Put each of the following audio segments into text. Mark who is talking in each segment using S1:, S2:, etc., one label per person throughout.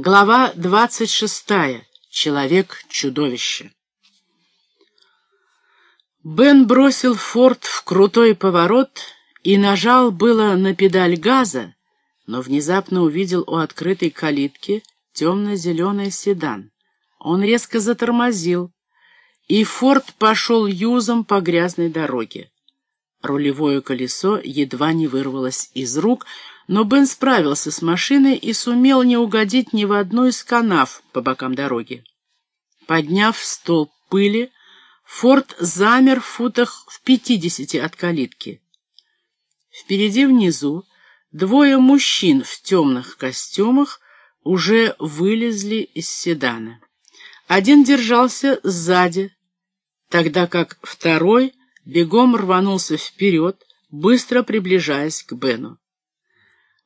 S1: Глава двадцать шестая. Человек-чудовище. Бен бросил форт в крутой поворот и нажал было на педаль газа, но внезапно увидел у открытой калитки темно-зеленый седан. Он резко затормозил, и форт пошел юзом по грязной дороге. Рулевое колесо едва не вырвалось из рук, но Бен справился с машиной и сумел не угодить ни в одну из канав по бокам дороги. Подняв столб пыли, форт замер в футах в пятидесяти от калитки. Впереди внизу двое мужчин в темных костюмах уже вылезли из седана. Один держался сзади, тогда как второй бегом рванулся вперед, быстро приближаясь к Бену.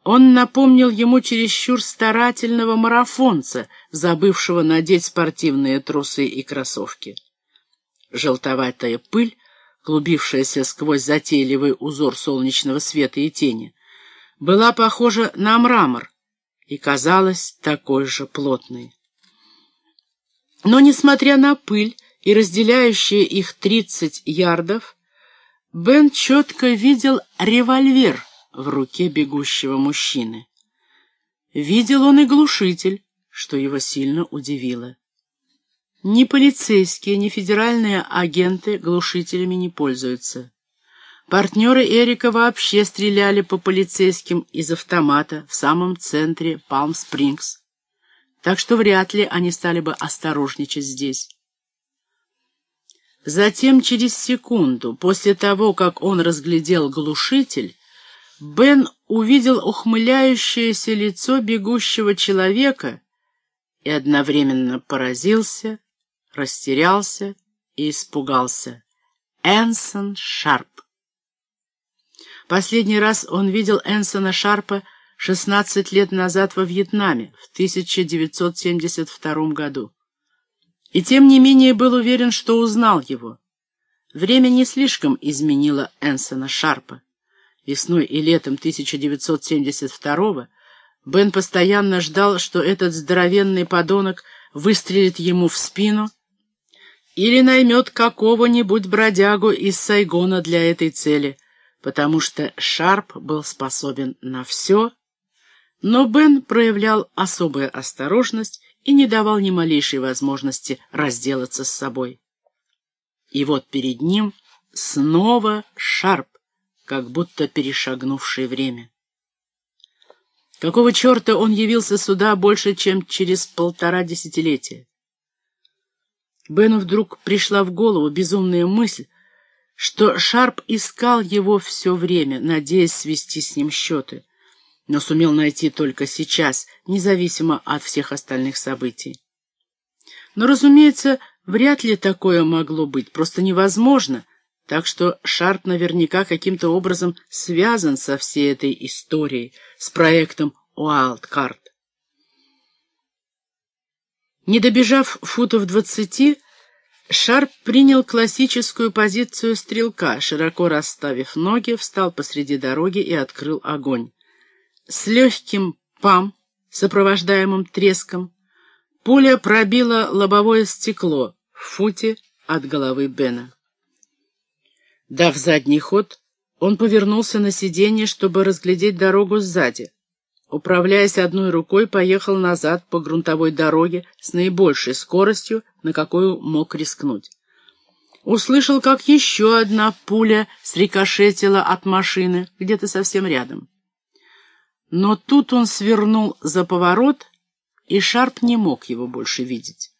S1: Он напомнил ему чересчур старательного марафонца, забывшего надеть спортивные трусы и кроссовки. Желтоватая пыль, клубившаяся сквозь затейливый узор солнечного света и тени, была похожа на мрамор и казалась такой же плотной. Но, несмотря на пыль и разделяющие их тридцать ярдов, Бен четко видел револьвер в руке бегущего мужчины. Видел он и глушитель, что его сильно удивило. Ни полицейские, ни федеральные агенты глушителями не пользуются. Партнеры Эрика вообще стреляли по полицейским из автомата в самом центре Палм-Спрингс так что вряд ли они стали бы осторожничать здесь. Затем, через секунду, после того, как он разглядел глушитель, Бен увидел ухмыляющееся лицо бегущего человека и одновременно поразился, растерялся и испугался. Энсон Шарп. Последний раз он видел Энсона Шарпа 16 лет назад во Вьетнаме, в 1972 году. И тем не менее был уверен, что узнал его. Время не слишком изменило Энсона Шарпа. Весной и летом 1972 Бен постоянно ждал, что этот здоровенный подонок выстрелит ему в спину или наймет какого-нибудь бродягу из Сайгона для этой цели, потому что Шарп был способен на все, но Бен проявлял особую осторожность и не давал ни малейшей возможности разделаться с собой. И вот перед ним снова Шарп, как будто перешагнувший время. Какого черта он явился сюда больше, чем через полтора десятилетия? Бену вдруг пришла в голову безумная мысль, что Шарп искал его все время, надеясь свести с ним счеты но сумел найти только сейчас, независимо от всех остальных событий. Но, разумеется, вряд ли такое могло быть, просто невозможно, так что Шарп наверняка каким-то образом связан со всей этой историей, с проектом Уайлдкарт. Не добежав футов двадцати, Шарп принял классическую позицию стрелка, широко расставив ноги, встал посреди дороги и открыл огонь с легким пам, сопровождаемым треском, пуля пробила лобовое стекло в футе от головы Бена. Дав задний ход, он повернулся на сиденье, чтобы разглядеть дорогу сзади. Управляясь одной рукой, поехал назад по грунтовой дороге с наибольшей скоростью, на какую мог рискнуть. Услышал, как еще одна пуля срикошетила от машины, где-то совсем рядом. Но тут он свернул за поворот, и Шарп не мог его больше видеть.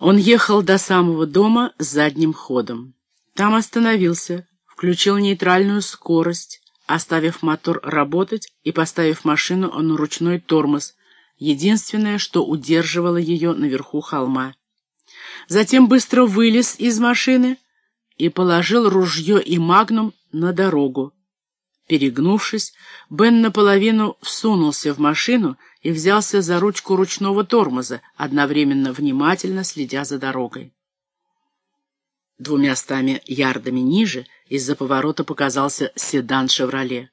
S1: Он ехал до самого дома задним ходом. Там остановился, включил нейтральную скорость, оставив мотор работать и поставив машину на ручной тормоз, единственное, что удерживало ее наверху холма. Затем быстро вылез из машины и положил ружье и магнум на дорогу, Перегнувшись, Бен наполовину всунулся в машину и взялся за ручку ручного тормоза, одновременно внимательно следя за дорогой. Двумя стами ярдами ниже из-за поворота показался седан «Шевроле».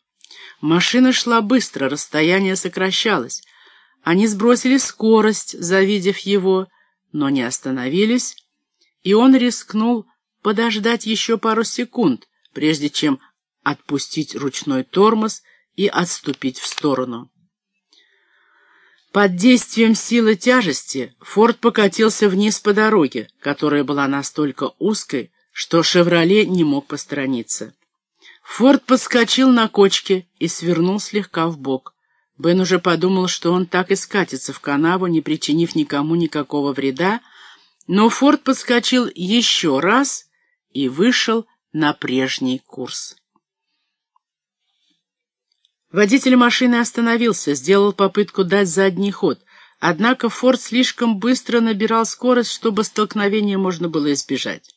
S1: Машина шла быстро, расстояние сокращалось. Они сбросили скорость, завидев его, но не остановились, и он рискнул подождать еще пару секунд, прежде чем отпустить ручной тормоз и отступить в сторону. Под действием силы тяжести Форд покатился вниз по дороге, которая была настолько узкой, что «Шевроле» не мог посторониться. Форд подскочил на кочке и свернул слегка в бок. Бен уже подумал, что он так и скатится в канаву, не причинив никому никакого вреда, но Форд подскочил еще раз и вышел на прежний курс. Водитель машины остановился, сделал попытку дать задний ход, однако Форд слишком быстро набирал скорость, чтобы столкновение можно было избежать.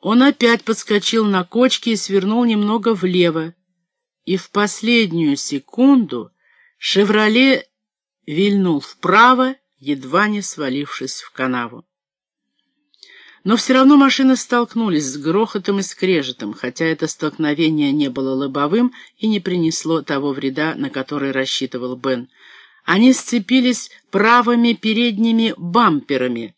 S1: Он опять подскочил на кочке и свернул немного влево, и в последнюю секунду «Шевроле» вильнул вправо, едва не свалившись в канаву. Но все равно машины столкнулись с грохотом и скрежетом, хотя это столкновение не было лобовым и не принесло того вреда, на который рассчитывал Бен. Они сцепились правыми передними бамперами.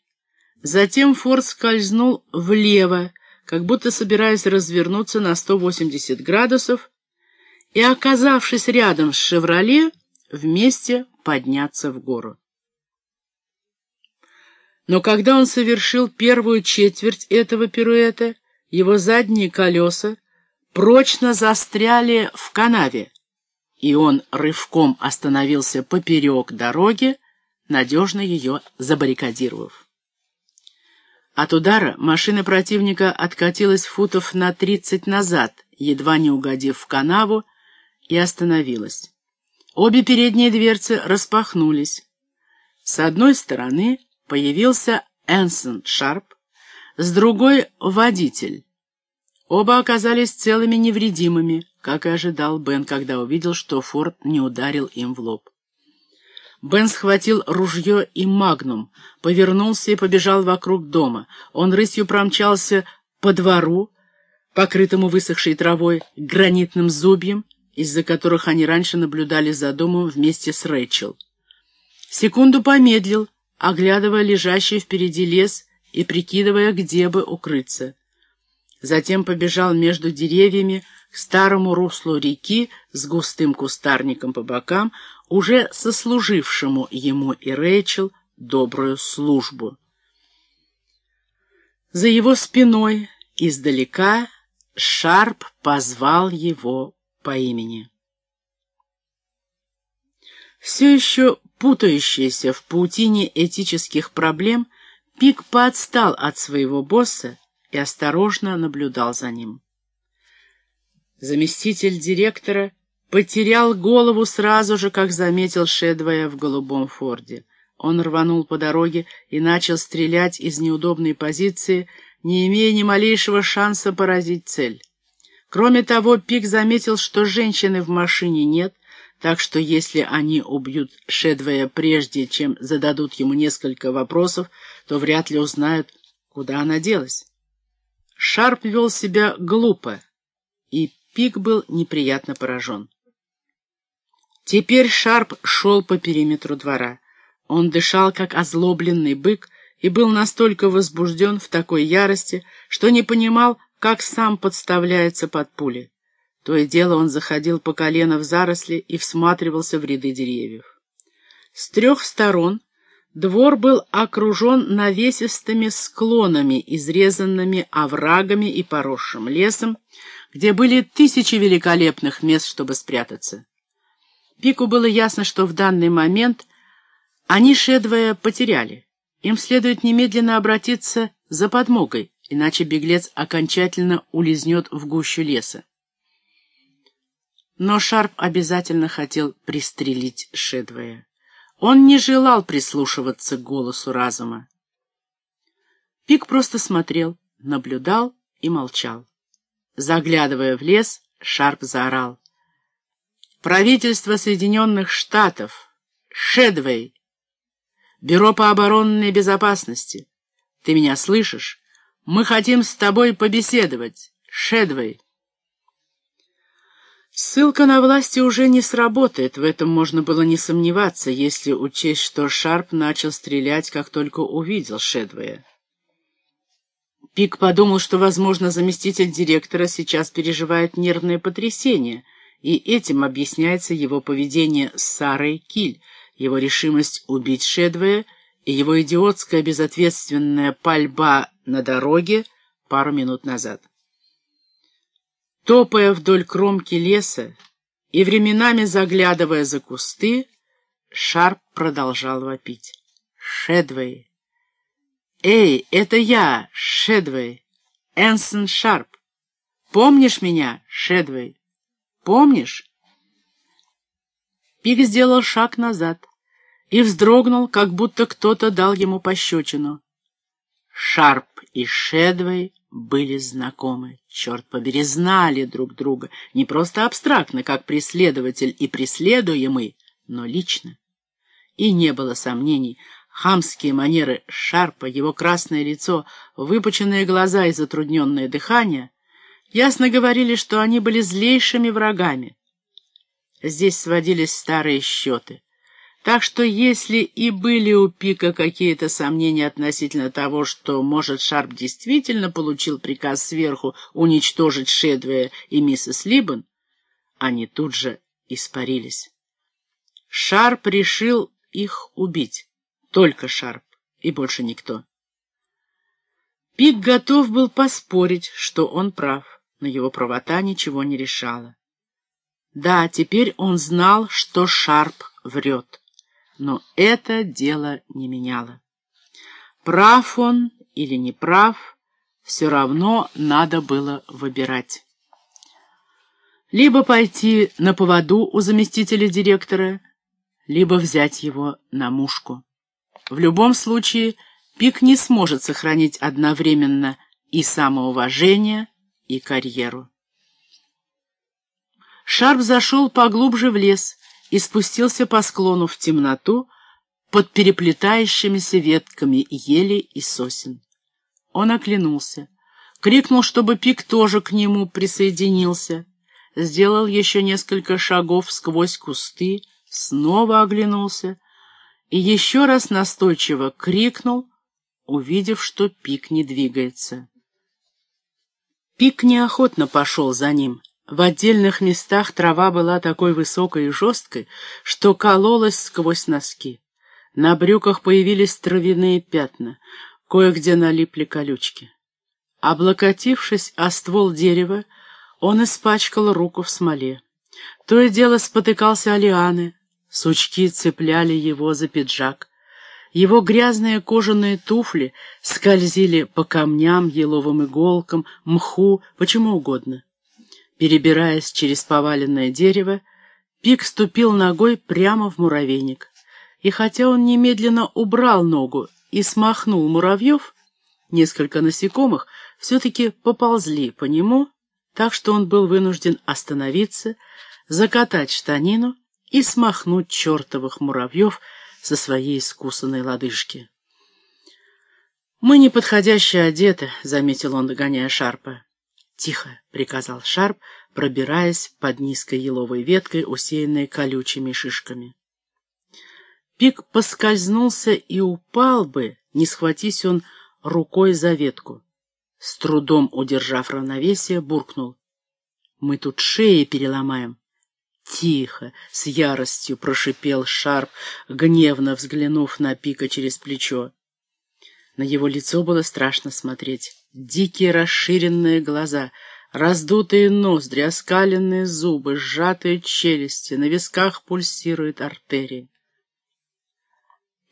S1: Затем Форд скользнул влево, как будто собираясь развернуться на 180 градусов, и, оказавшись рядом с «Шевроле», вместе подняться в гору. Но когда он совершил первую четверть этого пируэта, его задние колеса прочно застряли в канаве, и он рывком остановился поперек дороги, надежно ее забаррикадировав. От удара машина противника откатилась футов на тридцать назад, едва не угодив в канаву, и остановилась. Обе передние дверцы распахнулись. С одной стороны появился Энсон Шарп, с другой — водитель. Оба оказались целыми невредимыми, как и ожидал Бен, когда увидел, что Форд не ударил им в лоб. Бен схватил ружье и магнум, повернулся и побежал вокруг дома. Он рысью промчался по двору, покрытому высохшей травой, гранитным зубьем, из-за которых они раньше наблюдали за домом вместе с Рэйчел. Секунду помедлил, оглядывая лежащий впереди лес и прикидывая, где бы укрыться. Затем побежал между деревьями к старому руслу реки с густым кустарником по бокам, уже сослужившему ему и Рэйчел добрую службу. За его спиной издалека Шарп позвал его по имени. Все еще путающийся в паутине этических проблем, Пик поотстал от своего босса и осторожно наблюдал за ним. Заместитель директора потерял голову сразу же, как заметил Шедвая в голубом форде. Он рванул по дороге и начал стрелять из неудобной позиции, не имея ни малейшего шанса поразить цель. Кроме того, Пик заметил, что женщины в машине нет, так что если они убьют Шедвея прежде, чем зададут ему несколько вопросов, то вряд ли узнают, куда она делась. Шарп вел себя глупо, и Пик был неприятно поражен. Теперь Шарп шел по периметру двора. Он дышал, как озлобленный бык, и был настолько возбужден в такой ярости, что не понимал, как сам подставляется под пули. То и дело он заходил по колено в заросли и всматривался в ряды деревьев. С трех сторон двор был окружен навесистыми склонами, изрезанными оврагами и поросшим лесом, где были тысячи великолепных мест, чтобы спрятаться. Пику было ясно, что в данный момент они Шедвая потеряли. Им следует немедленно обратиться за подмогой, иначе беглец окончательно улизнет в гущу леса. Но Шарп обязательно хотел пристрелить Шедвея. Он не желал прислушиваться к голосу разума. Пик просто смотрел, наблюдал и молчал. Заглядывая в лес, Шарп заорал. «Правительство Соединенных Штатов! Шедвей! Бюро по оборонной безопасности! Ты меня слышишь? Мы хотим с тобой побеседовать! Шедвей!» Ссылка на власти уже не сработает, в этом можно было не сомневаться, если учесть, что Шарп начал стрелять, как только увидел Шедвея. Пик подумал, что, возможно, заместитель директора сейчас переживает нервное потрясение, и этим объясняется его поведение с Сарой Киль, его решимость убить Шедвея и его идиотская безответственная пальба на дороге пару минут назад. Топая вдоль кромки леса и временами заглядывая за кусты, Шарп продолжал вопить. «Шедвей! Эй, это я, Шедвей! Энсон Шарп! Помнишь меня, Шедвей? Помнишь?» Пик сделал шаг назад и вздрогнул, как будто кто-то дал ему пощечину. Шарп и Шедвей были знакомы, черт побери, знали друг друга, не просто абстрактно, как преследователь и преследуемый, но лично. И не было сомнений, хамские манеры Шарпа, его красное лицо, выпученные глаза и затрудненное дыхание ясно говорили, что они были злейшими врагами. Здесь сводились старые счеты. Так что если и были у Пика какие-то сомнения относительно того, что, может, Шарп действительно получил приказ сверху уничтожить Шедвея и миссис Либбен, они тут же испарились. Шарп решил их убить. Только Шарп и больше никто. Пик готов был поспорить, что он прав, но его правота ничего не решала. Да, теперь он знал, что Шарп врет но это дело не меняло. Прав он или не прав, все равно надо было выбирать. Либо пойти на поводу у заместителя директора, либо взять его на мушку. В любом случае, Пик не сможет сохранить одновременно и самоуважение, и карьеру. Шарп зашел поглубже в лес, и спустился по склону в темноту под переплетающимися ветками ели и сосен. Он оглянулся, крикнул, чтобы Пик тоже к нему присоединился, сделал еще несколько шагов сквозь кусты, снова оглянулся и еще раз настойчиво крикнул, увидев, что Пик не двигается. Пик неохотно пошел за ним. В отдельных местах трава была такой высокой и жесткой, что кололась сквозь носки. На брюках появились травяные пятна, кое-где налипли колючки. Облокотившись о ствол дерева, он испачкал руку в смоле. То и дело спотыкался о лианы, сучки цепляли его за пиджак. Его грязные кожаные туфли скользили по камням, еловым иголкам, мху, почему угодно. Перебираясь через поваленное дерево, Пик ступил ногой прямо в муравейник. И хотя он немедленно убрал ногу и смахнул муравьев, несколько насекомых все-таки поползли по нему, так что он был вынужден остановиться, закатать штанину и смахнуть чертовых муравьев со своей искусанной лодыжки. «Мы неподходяще одеты», — заметил он, догоняя Шарпа. «Тихо!» — приказал Шарп, пробираясь под низкой еловой веткой, усеянной колючими шишками. Пик поскользнулся и упал бы, не схватись он рукой за ветку. С трудом удержав равновесие, буркнул. «Мы тут шеи переломаем». «Тихо!» — с яростью прошипел Шарп, гневно взглянув на Пика через плечо. На его лицо было страшно смотреть. Дикие расширенные глаза, раздутые ноздри, оскаленные зубы, сжатые челюсти, на висках пульсирует артерия.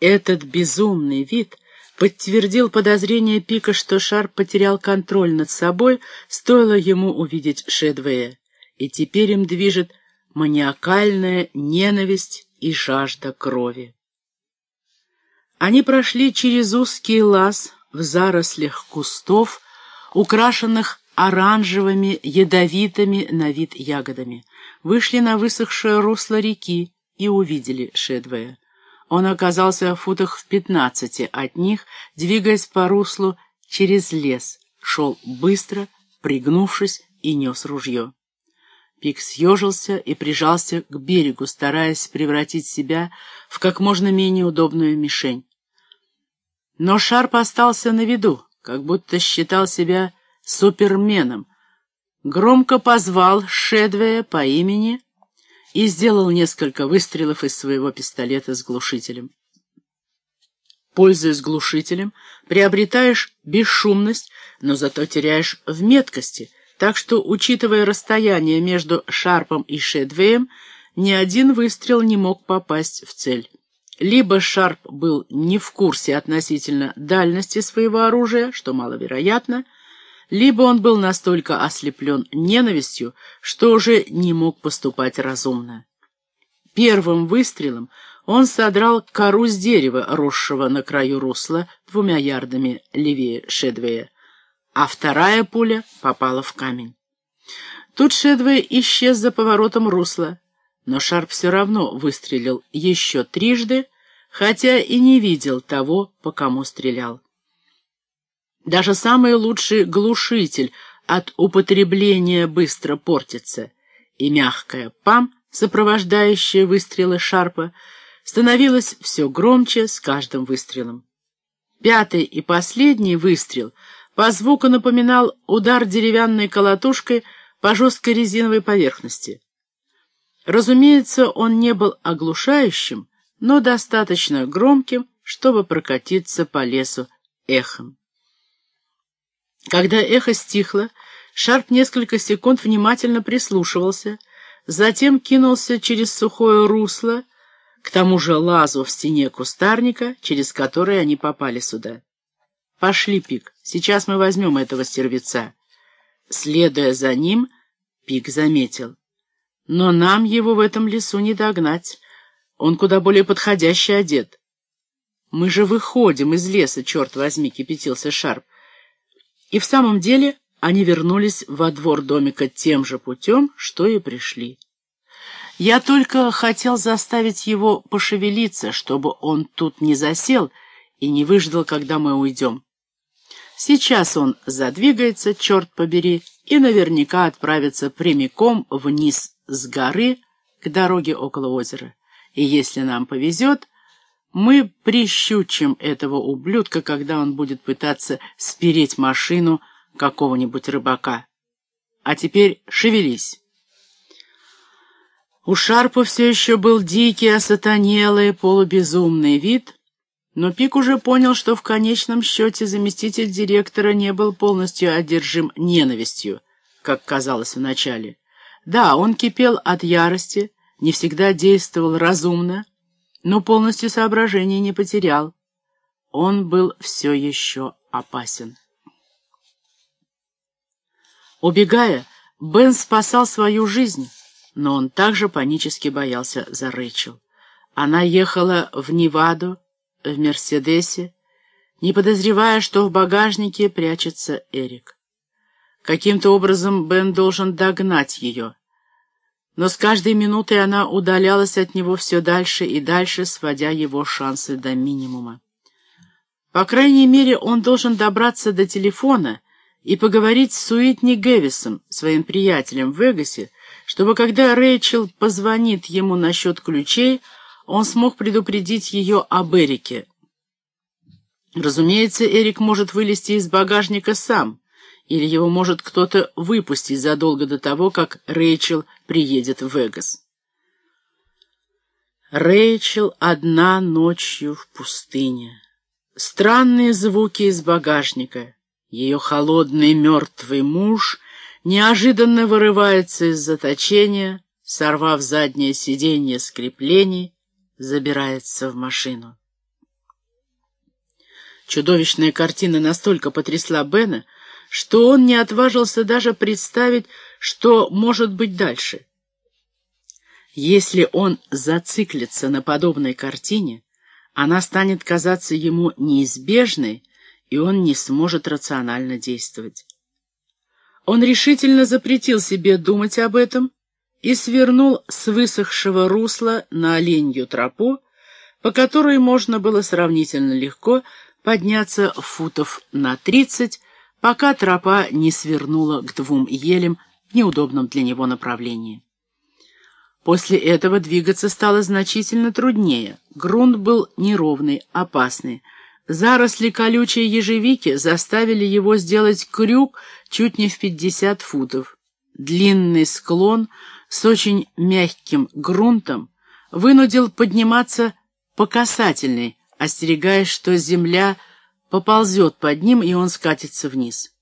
S1: Этот безумный вид подтвердил подозрение Пика, что Шар потерял контроль над собой, стоило ему увидеть Шедвея, и теперь им движет маниакальная ненависть и жажда крови. Они прошли через узкий лаз, в зарослях кустов, украшенных оранжевыми, ядовитыми на вид ягодами. Вышли на высохшее русло реки и увидели Шедвея. Он оказался в футах в пятнадцати от них, двигаясь по руслу через лес, шел быстро, пригнувшись и нес ружье. Пик съежился и прижался к берегу, стараясь превратить себя в как можно менее удобную мишень. Но Шарп остался на виду, как будто считал себя суперменом, громко позвал Шедвея по имени и сделал несколько выстрелов из своего пистолета с глушителем. Пользуясь глушителем, приобретаешь бесшумность, но зато теряешь в меткости, так что, учитывая расстояние между Шарпом и Шедвеем, ни один выстрел не мог попасть в цель. Либо Шарп был не в курсе относительно дальности своего оружия, что маловероятно, либо он был настолько ослеплен ненавистью, что уже не мог поступать разумно. Первым выстрелом он содрал кору с дерева, росшего на краю русла двумя ярдами левее Шедвея, а вторая пуля попала в камень. Тут Шедвей исчез за поворотом русла, но Шарп все равно выстрелил еще трижды, хотя и не видел того, по кому стрелял. Даже самый лучший глушитель от употребления быстро портится, и мягкая пам, сопровождающая выстрелы Шарпа, становилась все громче с каждым выстрелом. Пятый и последний выстрел по звуку напоминал удар деревянной колотушкой по жесткой резиновой поверхности. Разумеется, он не был оглушающим, но достаточно громким, чтобы прокатиться по лесу эхом. Когда эхо стихло, Шарп несколько секунд внимательно прислушивался, затем кинулся через сухое русло, к тому же лазу в стене кустарника, через который они попали сюда. «Пошли, Пик, сейчас мы возьмем этого стервеца». Следуя за ним, Пик заметил. «Но нам его в этом лесу не догнать. Он куда более подходящий одет». «Мы же выходим из леса, черт возьми», — кипятился Шарп. И в самом деле они вернулись во двор домика тем же путем, что и пришли. Я только хотел заставить его пошевелиться, чтобы он тут не засел и не выждал, когда мы уйдем. Сейчас он задвигается, черт побери, и наверняка отправится прямиком вниз с горы к дороге около озера. И если нам повезет, мы прищучим этого ублюдка, когда он будет пытаться спереть машину какого-нибудь рыбака. А теперь шевелись. У Шарпа все еще был дикий, осатанелый, полубезумный вид, но Пик уже понял, что в конечном счете заместитель директора не был полностью одержим ненавистью, как казалось вначале. Да, он кипел от ярости, не всегда действовал разумно, но полностью соображения не потерял. Он был все еще опасен. Убегая, Бен спасал свою жизнь, но он также панически боялся за Рэйчел. Она ехала в Неваду, в Мерседесе, не подозревая, что в багажнике прячется Эрик. Каким-то образом Бен должен догнать ее но с каждой минутой она удалялась от него все дальше и дальше, сводя его шансы до минимума. По крайней мере, он должен добраться до телефона и поговорить с Суитни Гэвисом, своим приятелем в Вегасе, чтобы когда Рэйчел позвонит ему насчет ключей, он смог предупредить ее об Эрике. Разумеется, Эрик может вылезти из багажника сам, или его может кто-то выпустить задолго до того, как Рэйчел приедет в Вегас. Рэйчел одна ночью в пустыне. Странные звуки из багажника. Ее холодный мертвый муж неожиданно вырывается из заточения, сорвав заднее сиденье с креплений, забирается в машину. Чудовищная картина настолько потрясла Бена, что он не отважился даже представить, что может быть дальше. Если он зациклится на подобной картине, она станет казаться ему неизбежной, и он не сможет рационально действовать. Он решительно запретил себе думать об этом и свернул с высохшего русла на оленью тропу, по которой можно было сравнительно легко подняться футов на тридцать, пока тропа не свернула к двум елям в неудобном для него направлении. После этого двигаться стало значительно труднее. Грунт был неровный, опасный. Заросли колючей ежевики заставили его сделать крюк чуть не в 50 футов. Длинный склон с очень мягким грунтом вынудил подниматься по касательной, остерегаясь, что земля поползет под ним, и он скатится вниз.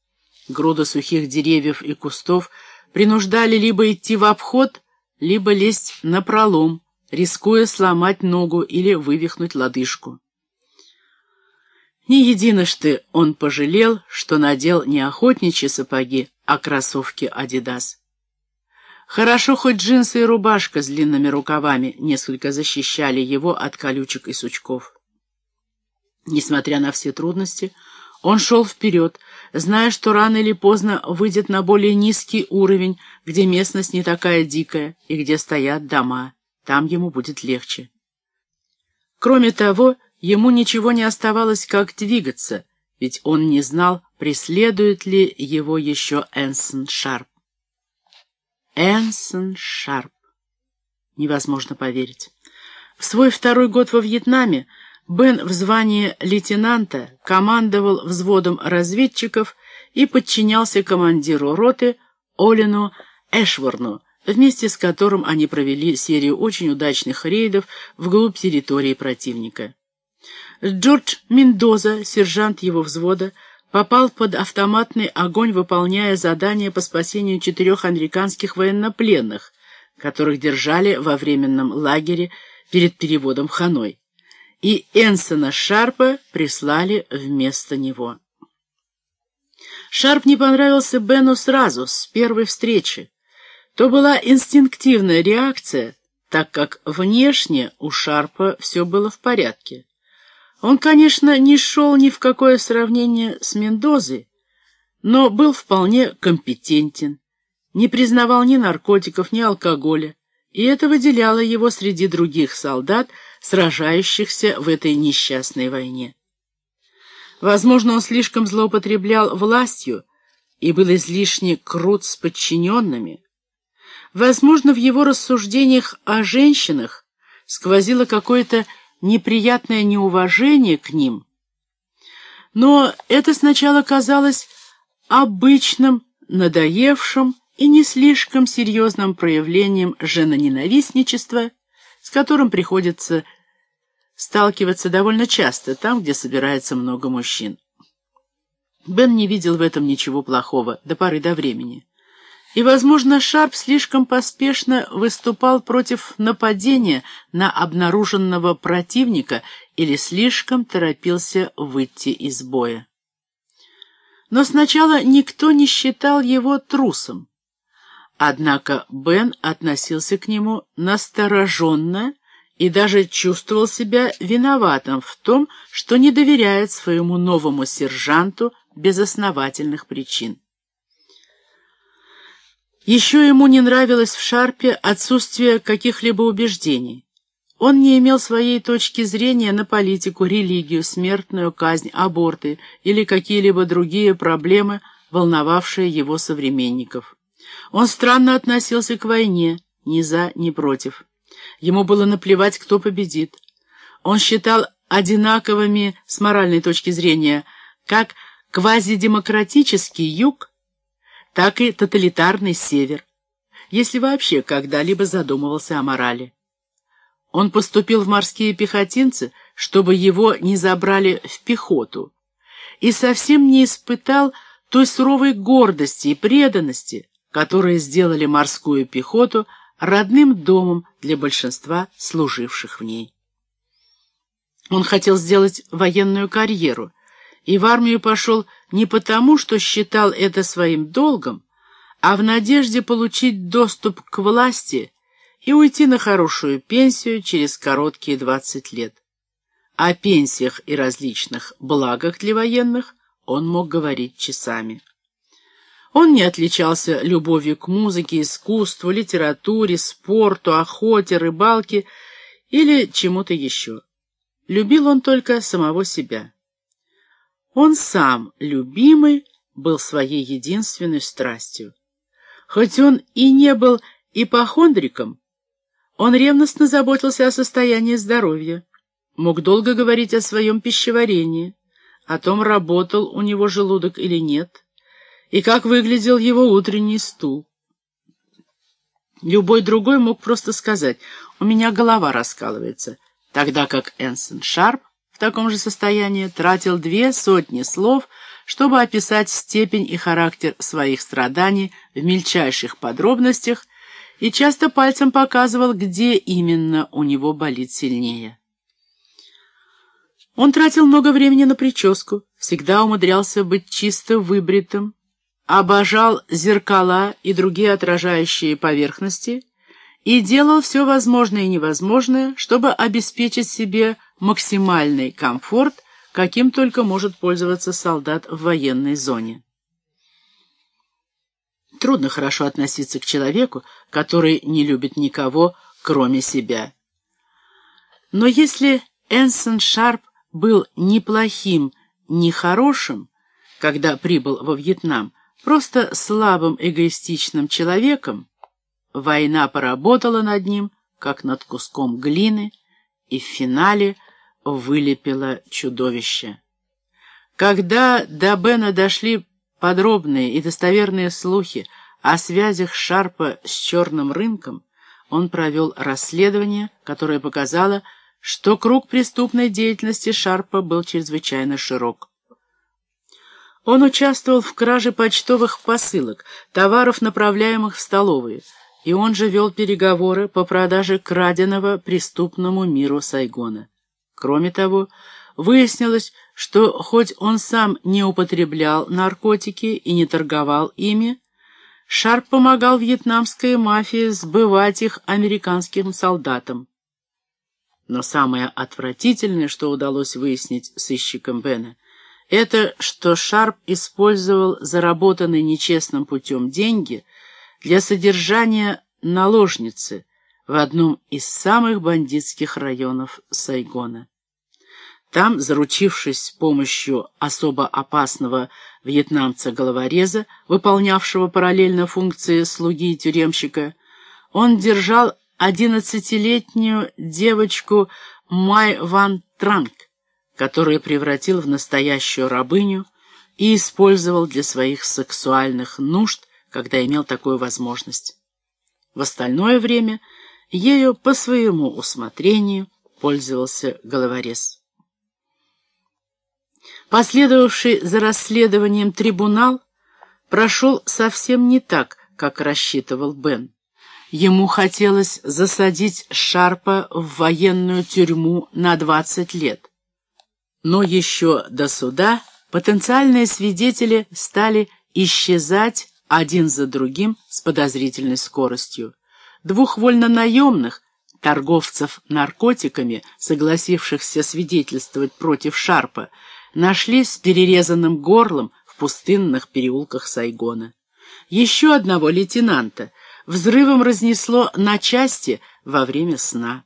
S1: Груда сухих деревьев и кустов принуждали либо идти в обход, либо лезть на пролом, рискуя сломать ногу или вывихнуть лодыжку. Не единожды он пожалел, что надел не охотничьи сапоги, а кроссовки «Адидас». Хорошо, хоть джинсы и рубашка с длинными рукавами несколько защищали его от колючек и сучков. Несмотря на все трудности, он шел вперед, зная, что рано или поздно выйдет на более низкий уровень, где местность не такая дикая и где стоят дома. Там ему будет легче. Кроме того, ему ничего не оставалось, как двигаться, ведь он не знал, преследует ли его еще Энсон Шарп. Энсон Шарп. Невозможно поверить. В свой второй год во Вьетнаме Бен в звании лейтенанта командовал взводом разведчиков и подчинялся командиру роты Олину Эшворну, вместе с которым они провели серию очень удачных рейдов вглубь территории противника. Джордж Мендоза, сержант его взвода, попал под автоматный огонь, выполняя задание по спасению четырех американских военнопленных, которых держали во временном лагере перед переводом в Ханой и Энсона Шарпа прислали вместо него. Шарп не понравился Бену сразу, с первой встречи. То была инстинктивная реакция, так как внешне у Шарпа все было в порядке. Он, конечно, не шел ни в какое сравнение с Мендозой, но был вполне компетентен, не признавал ни наркотиков, ни алкоголя, и это выделяло его среди других солдат, сражающихся в этой несчастной войне. Возможно, он слишком злоупотреблял властью и был излишне крут с подчиненными. Возможно, в его рассуждениях о женщинах сквозило какое-то неприятное неуважение к ним. Но это сначала казалось обычным, надоевшим и не слишком серьезным проявлением женоненавистничества, с которым приходится сталкиваться довольно часто там, где собирается много мужчин. Бен не видел в этом ничего плохого до поры до времени. И, возможно, Шарп слишком поспешно выступал против нападения на обнаруженного противника или слишком торопился выйти из боя. Но сначала никто не считал его трусом. Однако Бен относился к нему настороженно и даже чувствовал себя виноватым в том, что не доверяет своему новому сержанту без основательных причин. Еще ему не нравилось в Шарпе отсутствие каких-либо убеждений. Он не имел своей точки зрения на политику, религию, смертную казнь, аборты или какие-либо другие проблемы, волновавшие его современников. Он странно относился к войне, ни за, ни против. Ему было наплевать, кто победит. Он считал одинаковыми с моральной точки зрения как квазидемократический юг, так и тоталитарный север, если вообще когда-либо задумывался о морали. Он поступил в морские пехотинцы, чтобы его не забрали в пехоту, и совсем не испытал той суровой гордости и преданности, которые сделали морскую пехоту родным домом для большинства служивших в ней. Он хотел сделать военную карьеру, и в армию пошел не потому, что считал это своим долгом, а в надежде получить доступ к власти и уйти на хорошую пенсию через короткие 20 лет. О пенсиях и различных благах для военных он мог говорить часами. Он не отличался любовью к музыке, искусству, литературе, спорту, охоте, рыбалке или чему-то еще. Любил он только самого себя. Он сам, любимый, был своей единственной страстью. Хоть он и не был ипохондриком, он ревностно заботился о состоянии здоровья, мог долго говорить о своем пищеварении, о том, работал у него желудок или нет, и как выглядел его утренний стул. Любой другой мог просто сказать «у меня голова раскалывается», тогда как Энсон Шарп в таком же состоянии тратил две сотни слов, чтобы описать степень и характер своих страданий в мельчайших подробностях и часто пальцем показывал, где именно у него болит сильнее. Он тратил много времени на прическу, всегда умудрялся быть чисто выбритым, обожал зеркала и другие отражающие поверхности и делал все возможное и невозможное, чтобы обеспечить себе максимальный комфорт, каким только может пользоваться солдат в военной зоне. Трудно хорошо относиться к человеку, который не любит никого, кроме себя. Но если Энсон Шарп был ни плохим, ни хорошим, когда прибыл во Вьетнам, просто слабым эгоистичным человеком, война поработала над ним, как над куском глины, и в финале вылепила чудовище. Когда до Бена дошли подробные и достоверные слухи о связях Шарпа с черным рынком, он провел расследование, которое показало, что круг преступной деятельности Шарпа был чрезвычайно широк. Он участвовал в краже почтовых посылок, товаров, направляемых в столовые, и он же вел переговоры по продаже краденого преступному миру Сайгона. Кроме того, выяснилось, что хоть он сам не употреблял наркотики и не торговал ими, Шарп помогал вьетнамской мафии сбывать их американским солдатам. Но самое отвратительное, что удалось выяснить сыщикам Бена, это что Шарп использовал заработанные нечестным путем деньги для содержания наложницы в одном из самых бандитских районов Сайгона. Там, заручившись помощью особо опасного вьетнамца-головореза, выполнявшего параллельно функции слуги и тюремщика, он держал одиннадцатилетнюю девочку Май Ван Транк, которую превратил в настоящую рабыню и использовал для своих сексуальных нужд, когда имел такую возможность. В остальное время ею по своему усмотрению пользовался головорез. Последовавший за расследованием трибунал прошел совсем не так, как рассчитывал Бен. Ему хотелось засадить Шарпа в военную тюрьму на 20 лет. Но еще до суда потенциальные свидетели стали исчезать один за другим с подозрительной скоростью. Двух вольнонаемных, торговцев наркотиками, согласившихся свидетельствовать против Шарпа, нашли с перерезанным горлом в пустынных переулках Сайгона. Еще одного лейтенанта взрывом разнесло на части во время сна.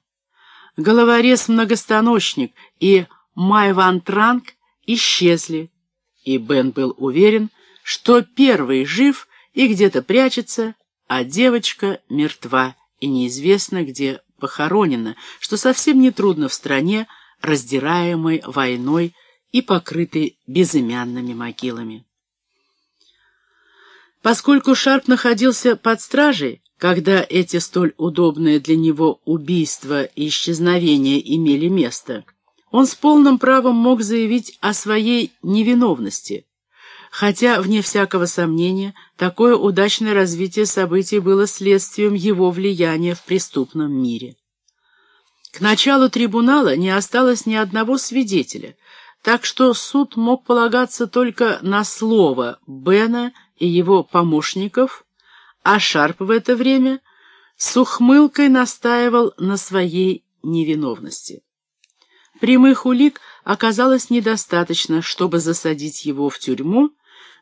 S1: Головорез-многостаночник и Май Ван Транк исчезли, и Бен был уверен, что первый жив и где-то прячется, а девочка мертва и неизвестно где похоронена, что совсем нетрудно в стране, раздираемой войной и покрыты безымянными могилами. Поскольку Шарп находился под стражей, когда эти столь удобные для него убийства и исчезновения имели место, он с полным правом мог заявить о своей невиновности, хотя, вне всякого сомнения, такое удачное развитие событий было следствием его влияния в преступном мире. К началу трибунала не осталось ни одного свидетеля, так что суд мог полагаться только на слово Бена и его помощников, а Шарп в это время с ухмылкой настаивал на своей невиновности. Прямых улик оказалось недостаточно, чтобы засадить его в тюрьму,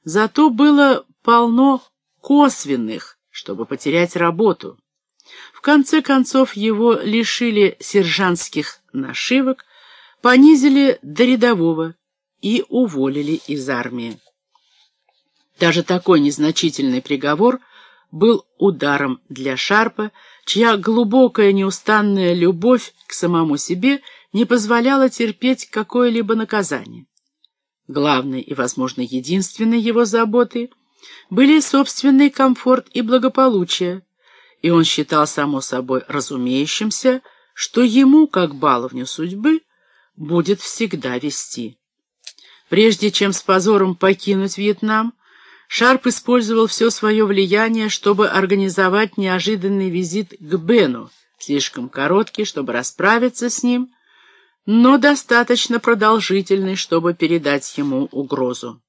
S1: зато было полно косвенных, чтобы потерять работу. В конце концов его лишили сержантских нашивок, понизили до рядового и уволили из армии. Даже такой незначительный приговор был ударом для Шарпа, чья глубокая неустанная любовь к самому себе не позволяла терпеть какое-либо наказание. Главной и, возможно, единственной его заботой были собственный комфорт и благополучие, и он считал само собой разумеющимся, что ему, как баловню судьбы, будет всегда вести. Прежде чем с позором покинуть Вьетнам, Шарп использовал все свое влияние, чтобы организовать неожиданный визит к Бену, слишком короткий, чтобы расправиться с ним, но достаточно продолжительный, чтобы передать ему угрозу.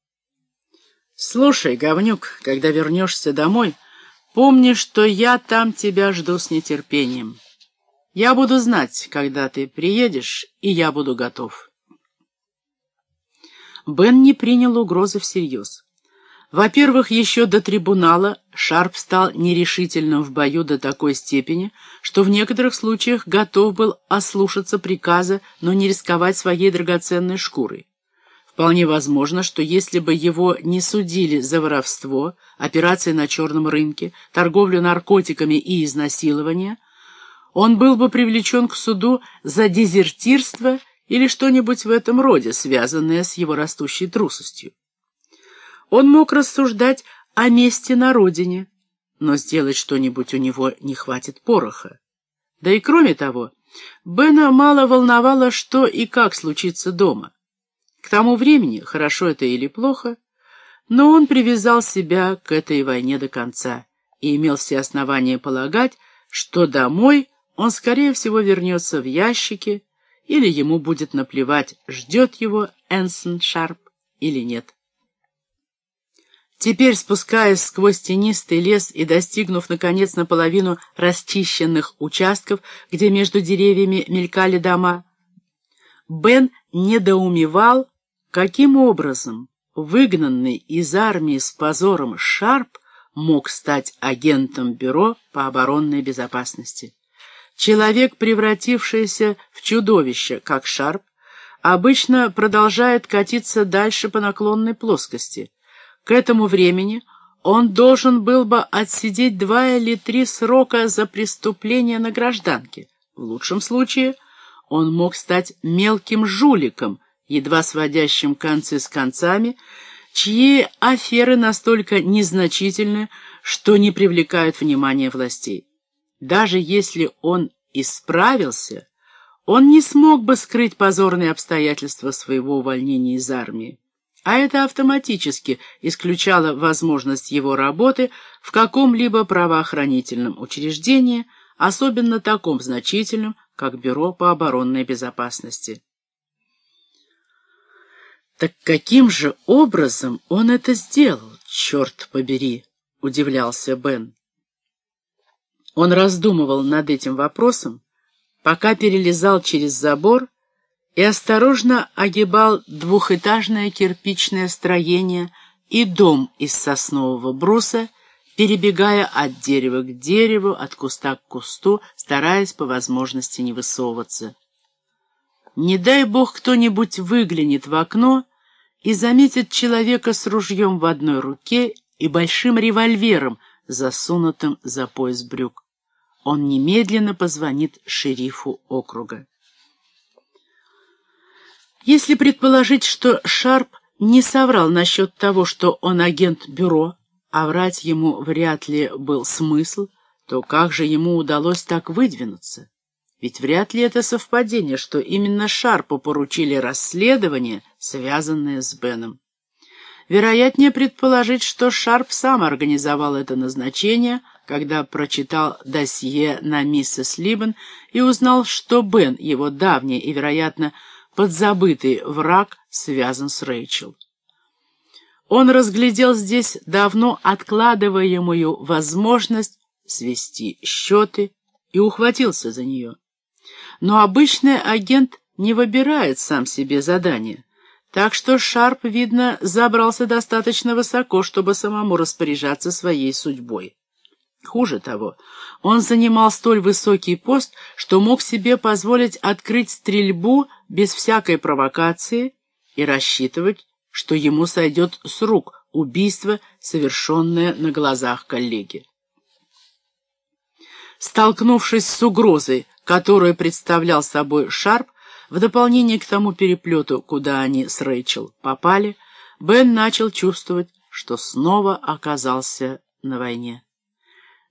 S1: «Слушай, говнюк, когда вернешься домой, помни, что я там тебя жду с нетерпением. Я буду знать, когда ты приедешь, и я буду готов». Бен не принял угрозы всерьез. Во-первых, еще до трибунала Шарп стал нерешительным в бою до такой степени, что в некоторых случаях готов был ослушаться приказа, но не рисковать своей драгоценной шкурой. Вполне возможно, что если бы его не судили за воровство, операции на черном рынке, торговлю наркотиками и изнасилование, он был бы привлечен к суду за дезертирство или что-нибудь в этом роде, связанное с его растущей трусостью. Он мог рассуждать о месте на родине, но сделать что-нибудь у него не хватит пороха. Да и кроме того, Бена мало волновало, что и как случится дома. К тому времени, хорошо это или плохо, но он привязал себя к этой войне до конца и имел все основания полагать, что домой он, скорее всего, вернется в ящике, или ему будет наплевать, ждет его Энсон Шарп или нет. Теперь, спускаясь сквозь тенистый лес и достигнув, наконец, наполовину расчищенных участков, где между деревьями мелькали дома, Бен недоумевал, каким образом выгнанный из армии с позором Шарп мог стать агентом бюро по оборонной безопасности. Человек, превратившийся в чудовище, как Шарп, обычно продолжает катиться дальше по наклонной плоскости — к этому времени он должен был бы отсидеть два или три срока за преступление на гражданке. В лучшем случае он мог стать мелким жуликом, едва сводящим концы с концами, чьи аферы настолько незначительны, что не привлекают внимания властей. Даже если он исправился, он не смог бы скрыть позорные обстоятельства своего увольнения из армии а это автоматически исключало возможность его работы в каком-либо правоохранительном учреждении, особенно таком значительном, как Бюро по оборонной безопасности. «Так каким же образом он это сделал, черт побери?» — удивлялся Бен. Он раздумывал над этим вопросом, пока перелезал через забор и осторожно огибал двухэтажное кирпичное строение и дом из соснового бруса, перебегая от дерева к дереву, от куста к кусту, стараясь по возможности не высовываться. Не дай бог кто-нибудь выглянет в окно и заметит человека с ружьем в одной руке и большим револьвером, засунутым за пояс брюк. Он немедленно позвонит шерифу округа. Если предположить, что Шарп не соврал насчет того, что он агент бюро, а врать ему вряд ли был смысл, то как же ему удалось так выдвинуться? Ведь вряд ли это совпадение, что именно Шарпу поручили расследование, связанное с Беном. Вероятнее предположить, что Шарп сам организовал это назначение, когда прочитал досье на миссис Либен и узнал, что Бен, его давний и, вероятно, подзабытый враг связан с Рэйчел. Он разглядел здесь давно откладываемую возможность свести счеты и ухватился за нее. Но обычный агент не выбирает сам себе задание, так что Шарп, видно, забрался достаточно высоко, чтобы самому распоряжаться своей судьбой. Хуже того, он занимал столь высокий пост, что мог себе позволить открыть стрельбу без всякой провокации и рассчитывать, что ему сойдет с рук убийство, совершенное на глазах коллеги. Столкнувшись с угрозой, которую представлял собой Шарп, в дополнение к тому переплету, куда они с Рэйчел попали, Бен начал чувствовать, что снова оказался на войне.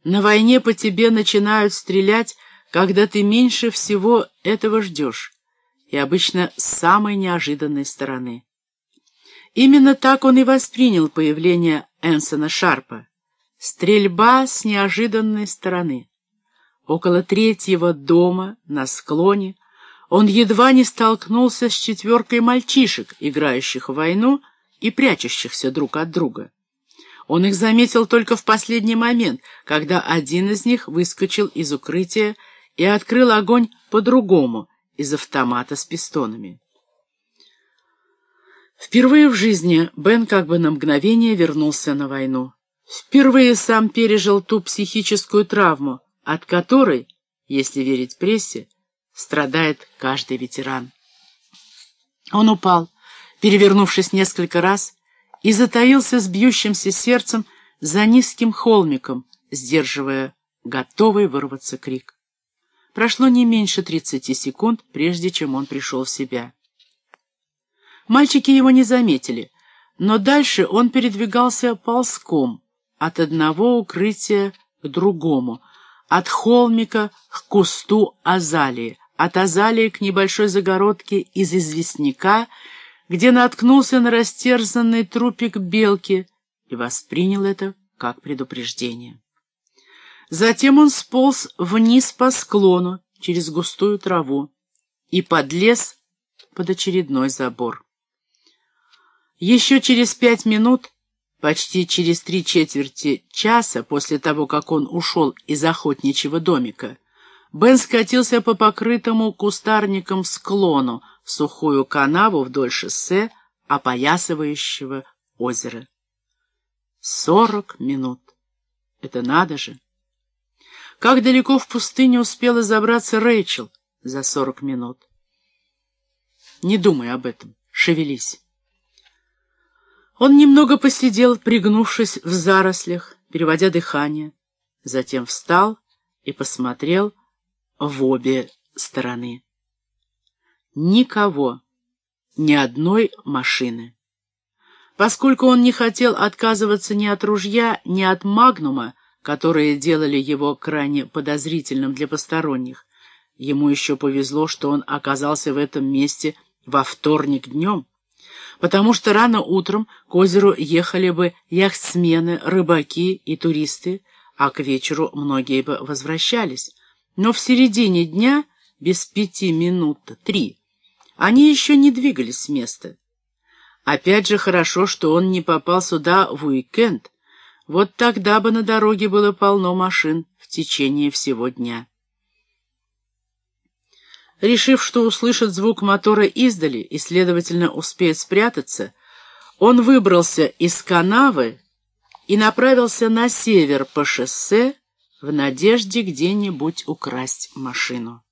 S1: На войне по тебе начинают стрелять, когда ты меньше всего этого ждешь, и обычно с самой неожиданной стороны. Именно так он и воспринял появление Энсона Шарпа. Стрельба с неожиданной стороны. Около третьего дома, на склоне, он едва не столкнулся с четверкой мальчишек, играющих в войну и прячущихся друг от друга. Он их заметил только в последний момент, когда один из них выскочил из укрытия и открыл огонь по-другому, из автомата с пистонами. Впервые в жизни Бен как бы на мгновение вернулся на войну. Впервые сам пережил ту психическую травму, от которой, если верить прессе, страдает каждый ветеран. Он упал, перевернувшись несколько раз, и затаился с бьющимся сердцем за низким холмиком, сдерживая готовый вырваться крик. Прошло не меньше тридцати секунд, прежде чем он пришел в себя. Мальчики его не заметили, но дальше он передвигался ползком от одного укрытия к другому, от холмика к кусту азалии, от азалии к небольшой загородке из известняка, где наткнулся на растерзанный трупик белки и воспринял это как предупреждение. Затем он сполз вниз по склону через густую траву и подлез под очередной забор. Еще через пять минут, почти через три четверти часа после того, как он ушел из охотничьего домика, Бен скатился по покрытому кустарником склону в сухую канаву вдоль шоссе, опоясывающего озеро. Сорок минут. Это надо же! Как далеко в пустыне успела забраться Рэйчел за сорок минут? Не думай об этом, шевелись. Он немного посидел, пригнувшись в зарослях, переводя дыхание, затем встал и посмотрел в обе стороны. Никого, ни одной машины. Поскольку он не хотел отказываться ни от ружья, ни от магнума, которые делали его крайне подозрительным для посторонних. Ему еще повезло, что он оказался в этом месте во вторник днем, потому что рано утром к озеру ехали бы яхтсмены, рыбаки и туристы, а к вечеру многие бы возвращались. Но в середине дня, без пяти минут три, они еще не двигались с места. Опять же хорошо, что он не попал сюда в уикенд, вот тогда бы на дороге было полно машин в течение всего дня. Решив, что услышит звук мотора издали и, следовательно, успеет спрятаться, он выбрался из канавы и направился на север по шоссе в надежде где-нибудь украсть машину.